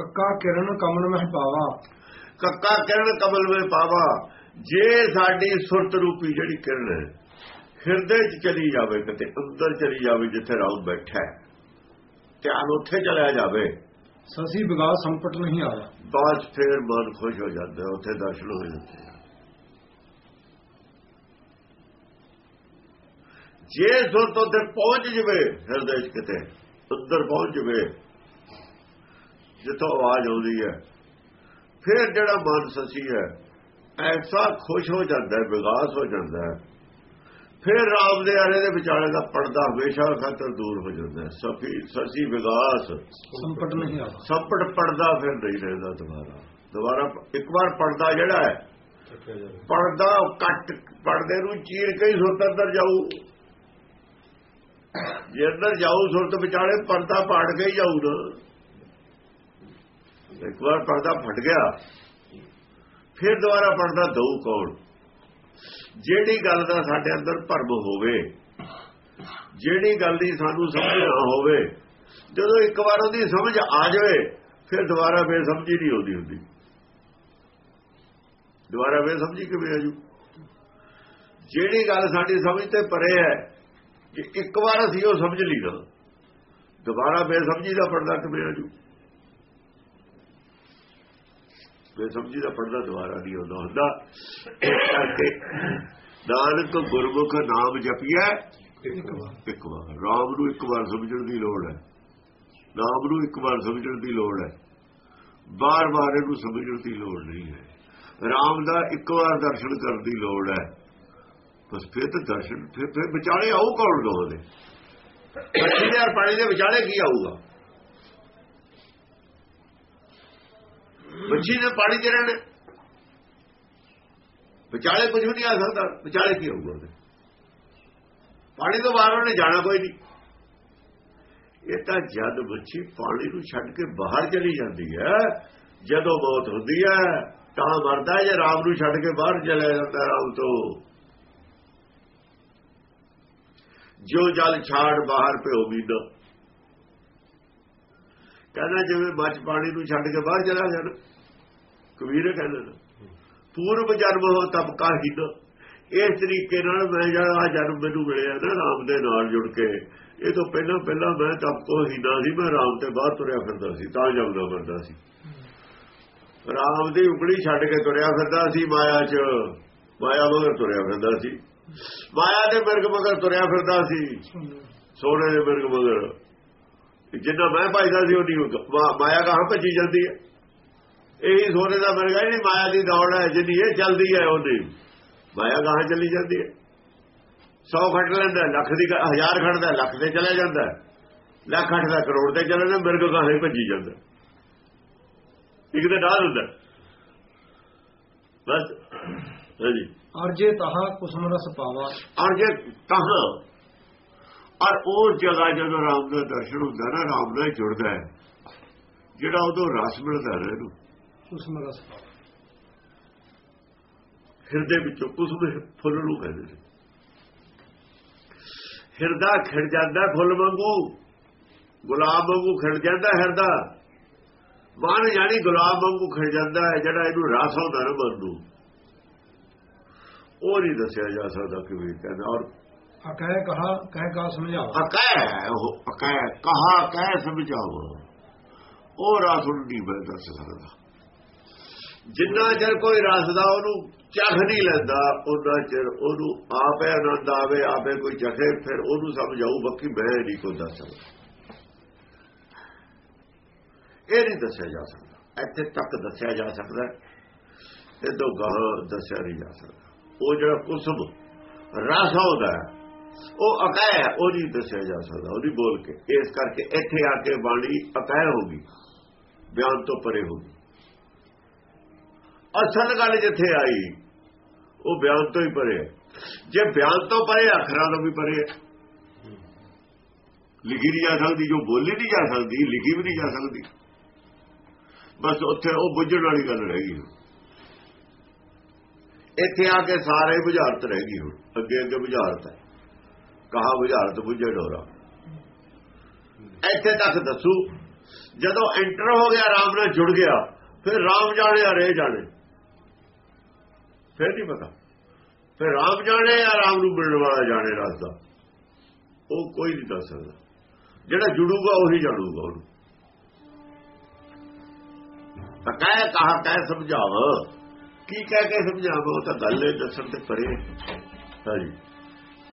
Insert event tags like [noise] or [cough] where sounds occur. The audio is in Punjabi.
ਕੱਕਾ ਕਿਰਨ ਕਮਲ ਮਹਿ ਪਾਵਾ। ਕੱਕਾ ਕਿਰਨ ਕਮਲ ਵਿੱਚ ਪਾਵਾ। ਜੇ ਸਾਡੀ ਸੁਰਤ ਰੂਪੀ ਜਿਹੜੀ ਕਿਰਨ ਹੈ ਹਿਰਦੇ 'ਚ ਚਲੀ ਜਾਵੇ ਕਿਤੇ ਅੰਦਰ ਚਲੀ ਜਾਵੇ ਜਿੱਥੇ ਰਾਮ ਬੈਠਾ ਹੈ ਧਿਆਨ ਉੱਥੇ ਚਲਿਆ ਜਾਵੇ। ਸਸੀ ਵਿਗਾਸ ਸੰਪਟ ਨਹੀਂ ਆਇਆ। ਬਾਅਦ ਫਿਰ ਮਨ ਖੁਸ਼ ਹੋ ਜਾਂਦਾ ਉੱਥੇ ਦਰਸ਼ਨ ਹੋ ਜਾਂਦੇ। ਜੇ ਸੁਰਤ ਉੱਤੇ ਪਹੁੰਚ ਜਵੇ ਹਿਰਦੇ 'ਚ ਕਿਤੇ ਅੰਦਰ ਪਹੁੰਚ ਜਵੇ ਜਿੱਥੋਂ ਆਵਾਜ਼ ਆਉਂਦੀ ਹੈ। ਫਿਰ ਜਿਹੜਾ ਮਨ ਸੱਚੀ ਹੈ ਐਸਾ ਖੁਸ਼ ਹੋ ਜਾਂਦਾ ਹੈ ਵਿਗਾਸ ਹੋ ਜਾਂਦਾ ਹੈ। ਫਿਰ ਰਾਮ ਦੇ ਆਰੇ ਦੇ ਵਿਚਾਲੇ ਦਾ ਪਰਦਾ ਹਮੇਸ਼ਾ ਖਾਤਰ ਦੂਰ ਹੋ ਜਾਂਦਾ ਹੈ। ਸਫੀ ਸਸੀ ਵਿਗਾਸ। ਸੰਪਟ ਨਹੀਂ ਆਇਆ ਸੰਪਟ ਪਰਦਾ ਫਿਰ ਨਹੀਂ ਰਹਿੰਦਾ ਦੁਬਾਰਾ। ਦੁਬਾਰਾ ਇੱਕ ਵਾਰ ਪਰਦਾ ਜਿਹੜਾ ਹੈ ਪਰਦਾ ਕੱਟ ਪਰਦੇ ਨੂੰ ਚੀਰ ਕੇ ਹੀ ਸੁਰਤ ਅੰਦਰ ਜਾਊ। ਜੇ ਅੰਦਰ ਜਾਊ ਸੁਰਤ ਵਿਚਾਲੇ ਪਰਦਾ ਪਾੜ ਕੇ ਹੀ ਜਾਊ ਨਾ। ਇੱਕ ਵਾਰ ਪਰਦਾ ਫਟ ਗਿਆ, ਫਿਰ ਦੁਬਾਰਾ ਪਰਦਾ ਦਊ ਕੌਣ? ਜਿਹੜੀ ਗੱਲ ਦਾ ਸਾਡੇ ਅੰਦਰ ਭਰਮ ਹੋਵੇ, ਜਿਹੜੀ ਗੱਲ ਦੀ ਸਾਨੂੰ ਸਮਝ ਨਾ ਹੋਵੇ, ਜਦੋਂ ਇੱਕ ਵਾਰ ਉਹਦੀ ਸਮਝ ਆ ਜਾਵੇ, ਫਿਰ ਦੁਬਾਰਾ ਬੇਸਮਝੀ ਨਹੀਂ ਆਉਂਦੀ ਹੁੰਦੀ। ਦੁਬਾਰਾ ਬੇਸਮਝੀ ਕਿਵੇਂ ਆਜੂ ਜਿਹੜੀ ਗੱਲ ਸਾਡੀ ਸਮਝ ਤੇ ਪਰੇ ਹੈ ਕਿ ਇੱਕ ਵਾਰ ਅਸੀਂ ਉਹ ਸਮਝ ਲਈ ਨਾ ਦੁਬਾਰਾ ਬੇਸਮਝੀ ਦਾ ਪਰਦਾ ਕਿਵੇਂ ਆਜੂ ਬੇਸਮਝੀ ਦਾ ਪਰਦਾ ਦੁਬਾਰਾ ਨਹੀਂ ਆਉਂਦਾ ਹੁੰਦਾ। ਇਸ ਕਰਕੇ ਨਾਨਕ ਗੁਰਮੁਖ ਨਾਮ ਜਪਿਆ ਇੱਕ ਵਾਰ। ਇੱਕ ਵਾਰ। ਰਾਮ ਨੂੰ ਇੱਕ ਵਾਰ ਸਮਝਣ ਦੀ ਲੋੜ ਹੈ। ਨਾਮ ਨੂੰ ਇੱਕ ਵਾਰ ਸਮਝਣ ਦੀ ਲੋੜ ਹੈ। ਬਾਰ-ਬਾਰ ਇਹਨੂੰ ਸਮਝਣ ਦੀ ਲੋੜ ਨਹੀਂ ਹੈ। ਰਾਮ ਦਾ ਇੱਕ ਵਾਰ ਦਰਸ਼ਨ ਕਰਨ ਦੀ ਲੋੜ ਹੈ। ਬਸ ਫਿਰ ਤਾਂ ਦਰਸ਼ਨ ਫਿਰ ਫਿਰ ਵਿਚਾਲੇ ਆਉ ਕੌਣ ਦੋ [coughs] ਦੇ ਮੱਛੀ ਦੇ ਔਰ ਪਾਣੀ ਦੇ ਵਿਚਾਲੇ ਕੀ ਆਊਗਾ? ਮੱਛੀ ਨੇ ਪਾਣੀ 'ਚ ਰਹਿਣਾ। ਵਿਚਾਲੇ ਕੁਝ ਵੀ ਨਹੀਂ ਆ ਸਕਦਾ, ਵਿਚਾਲੇ ਕੀ ਹੋਊਗਾ ਉਹਦੇ? ਪਾਣੀ ਤੋਂ ਬਾਹਰ ਉਹਨੇ ਜਾਣਾ ਕੋਈ ਨਹੀਂ। ਇਹ ਤਾਂ ਜਦ ਮੱਛੀ ਪਾਣੀ ਨੂੰ ਛੱਡ ਕੇ ਬਾਹਰ ਚਲੀ ਜਾਂਦੀ ਹੈ, ਜਦੋਂ ਮੌਤ ਹੁੰਦੀ ਹੈ, ਤਾਂ ਮਰਦਾ ਜੇ ਰਾਮ ਨੂੰ ਛੱਡ ਕੇ ਬਾਹਰ ਚਲਾ ਜਾਂਦਾ ਰਾਮ ਤੋਂ। ਜੋ ਜਲ ਛਾੜ ਬਾਹਰ ਪਿਓ ਮੀਨਾ ਕਹਿੰਦਾ ਜਿਵੇਂ ਮੱਛ ਪਾਣੀ ਨੂੰ ਛੱਡ ਕੇ ਬਾਹਰ ਚਲਾ ਜਾਣਾ। ਕਬੀਰ ਕਹਿੰਦਾ ਨਾ ਪੂਰਵ ਜਨਮ ਹੋ ਤਬਕਾ ਕਾ ਇਸ ਤਰੀਕੇ ਨਾਲ ਮੈਂ ਜਿਹੜਾ ਜਨਮ ਮੈਨੂੰ ਮਿਲਿਆ ਨਾ ਰਾਮ ਦੇ ਨਾਲ ਜੁੜ ਕੇ, ਇਹ ਤੋਂ ਪਹਿਲਾਂ ਪਹਿਲਾਂ ਮੈਂ ਤਬ ਕੋ ਸੀ, ਮੈਂ ਰਾਮ ਤੇ ਬਾਹਰ ਤੁਰਿਆ ਫਿਰਦਾ ਸੀ, ਤਾਂ ਜਮਦਾ ਫਿਰਦਾ ਸੀ। ਰਾਮ ਦੀ ਉਂਗਲੀ ਛੱਡ ਕੇ ਤੁਰਿਆ ਫਿਰਦਾ ਸੀ ਮਾਇਆ 'ਚ, ਮਾਇਆ ਮਗਰ ਤੁਰਿਆ ਫਿਰਦਾ ਸੀ। ਮਾਇਆ ਦੇ ਮਿਰਗ ਮਗਰ ਤੁਰਿਆ ਫਿਰਦਾ ਸੀ, ਸੋਨੇ ਦੇ ਮਿਰਗ ਮਗਰ। ਜਿੰਨਾ ਮੈਂ ਭਜਦਾ ਸੀ ਉਹਦੀ ਮਾਇਆ ਕਹਾਂ ਭੱਜੀ ਜਾਂਦੀ ਹੈ? ਇਹੀ ਸੋਨੇ ਦਾ ਮਿਰਗ ਨਹੀਂ ਮਾਇਆ ਦੀ ਦੌੜ ਹੈ ਜਿੰਨੀ ਇਹ ਚੱਲਦੀ ਹੈ ਉਹਦੀ। ਮਾਇਆ ਕਹਾਂ ਚੱਲੀ ਜਾਂਦੀ ਹੈ। 100 ਖੱਟ ਲੈਂਦਾ ਲੱਖ ਦੀ ਹਜ਼ਾਰ ਖੜਦਾ ਲੱਖ ਤੇ ਚਲਾ ਜਾਂਦਾ। ਲੱਖ ਖੱਟਦਾ ਕਰੋੜ ਤੇ ਚਲਾ ਜਾਂਦਾ ਮਿਰਗ ਕਹਾਂ ਭੱਜੀ ਜਾਂਦਾ। ਇੱਕ ਤਾਂ ਡਾਲ ਹੁੰਦਾ ਬਸ ਹਾਂਜੀ। ਅਰ ਜੇ ਤਹਾ ਕੁਸਮ ਰਸ ਪਾਵਾ। ਔਰ ਜੇ ਕਹਾਂ ਔਰ ਉਸ ਜਗ੍ਹਾ ਜਦੋਂ ਰਾਮ ਦਾ ਦਰਸ਼ਨ ਹੁੰਦਾ ਨਾ ਰਾਮ ਨਾਲ ਜੁੜਦਾ ਹੈ। ਜਿਹੜਾ ਉਦੋਂ ਰਸ ਮਿਲਦਾ ਨਾ ਕੁਸਮ ਰਸ ਹਿਰਦੇ ਵਿੱਚੋਂ ਕੁਸਮ ਫੁੱਲ ਨੂੰ ਕਹਿੰਦੇ ਨੇ। ਹਿਰਦਾ ਖਿੜ ਜਾਂਦਾ ਫੁੱਲ ਵਾਂਗੂ ਗੁਲਾਬ ਵਾਂਗੂ ਖਿੜ ਜਾਂਦਾ ਹਿਰਦਾ। ਮਨ ਜਾਨੀ ਗੁਲਾਬ ਵਾਂਗੂ ਖਿੜ ਜਾਂਦਾ ਹੈ ਜਿਹੜਾ ਇਹਨੂੰ ਰਸ ਹੁੰਦਾ ਨਾ ਮਨ ਨੂੰ ਉਹ ਨਹੀਂ ਦੱਸਿਆ ਜਾ ਸਕਦਾ ਕਿਵੇਂ ਕਹਿੰਦਾ ਔਰ ਅਕਹਿ ਕਹਾ ਕਹਿ ਕਾ ਸਮਝਾਵਾ ਅਕੈ ਉਹ ਅਕੈ ਕਹਾ ਕਹਿ ਸਮਝਾਵੋ ਉਹ ਰਸ ਨੂੰ ਨਹੀਂ ਮੈਂ ਦੱਸ ਸਕਦਾ। ਜਿੰਨਾ ਚਿਰ ਕੋਈ ਰਸ ਦਾ ਉਹਨੂੰ ਚਖ ਨਹੀਂ ਲੈਂਦਾ ਉਹਨਾਂ ਚਿਰ ਉਹਨੂੰ ਆਪੇ ਆਨੰਦ ਆਵੇ, ਆਪੇ ਕੋਈ ਚਖੇ, ਫਿਰ ਉਹਨੂੰ ਸਮਝ ਆਊ ਬਾਕੀ ਮੈਂ ਨਹੀਂ ਕੋਈ ਦੱਸ ਸਕਦਾ। ਇਹ ਨਹੀਂ ਦੱਸਿਆ ਜਾ ਸਕਦਾ। ਇੱਥੇ ਤੱਕ ਦੱਸਿਆ ਜਾ ਸਕਦਾ ਇਹ ਤੋਂ ਗਾਹ ਦੱਸਿਆ ਨਹੀਂ ਜਾ ਸਕਦਾ। ਉਹ ਜਿਹੜਾ ਕੁਸਮ, ਰਸ ਹੁੰਦਾ ਉਹ ਅਕੈ ਹੈ, ਉਹ ਨਹੀਂ ਦੱਸਿਆ ਜਾ ਸਕਦਾ। ਉਹਦੀ ਬੋਲ ਕੇ। ਇਸ ਕਰਕੇ ਇੱਥੇ ਆ ਕੇ ਬਾਣੀ ਅਕੈ ਹੋ ਗਈ। ਬਿਆਨ ਤੋਂ ਪਰੇ ਹੋ ਗਈ। ਅਸਲ ਗੱਲ ਜਿੱਥੇ ਆਈ, ਉਹ ਬਿਆਨ ਤੋਂ ਹੀ ਪਰੇ। ਜੇ ਬਿਆਨ ਤੋਂ ਪਰੇ, ਅੱਖਰਾਂ ਤੋਂ ਵੀ ਪਰੇ। ਲਿਖੀ ਨਹੀਂ ਜਾ ਸਕਦੀ, ਜੋ ਬੋਲੀ ਨਹੀਂ ਜਾ ਸਕਦੀ, ਲਿਖੀ ਵੀ ਨਹੀਂ ਜਾ ਸਕਦੀ। ਬਸ ਉੱਥੇ ਉਹ ਬੁੱਝਣ ਵਾਲੀ ਗੱਲ ਰਹਿ ਗਈ ਇੱਥੇ ਆ ਕੇ ਸਾਰੇ ਬੁਝਾਰਤ ਰਹਿ ਗਈ ਹੁਣ। ਅੱਗੇ ਅੱਗੇ ਬੁਝਾਰਤ ਹੈ। ਕਹਾ ਬੁਝਾਰਤ ਬੁੱਝੇ ਡੋਰਾ। ਇੱਥੇ ਤੱਕ ਦੱਸੂ, ਜਦੋਂ ਐਂਟਰ ਹੋ ਗਿਆ, ਰਾਮ ਨਾਲ ਜੁੜ ਗਿਆ, ਫਿਰ ਰਾਮ ਜਾਣੇ ਆ, ਰੇ ਜਾਣੇ। ਫਿਰ ਨਹੀਂ ਪਤਾ? ਫਿਰ ਰਾਮ ਜਾਣੇ ਆ ਰਾਮ ਨੂੰ ਮਿਲਣ ਵਾਲਾ ਜਾਣੇ ਰਸਤਾ। ਉਹ ਕੋਈ ਨਹੀਂ ਦੱਸ ਸਕਦਾ। ਜਿਹੜਾ ਜੁੜੂਗਾ ਉਹੀ ਜਾਣੂਗਾ ਉਹਨੂੰ। ਤਾਂ ਕਹਿ, ਕਹਾ, ਕਹਿ ਸਮਝਾਵ ਕੀ ਕਹਿ ਕੇ ਸਮਝਾਵ? ਉਹ ਤਾਂ ਗੱਲ ਹੈ ਦੱਸਣ ਤੇ ਪਰੇ। ਹਾਂਜੀ।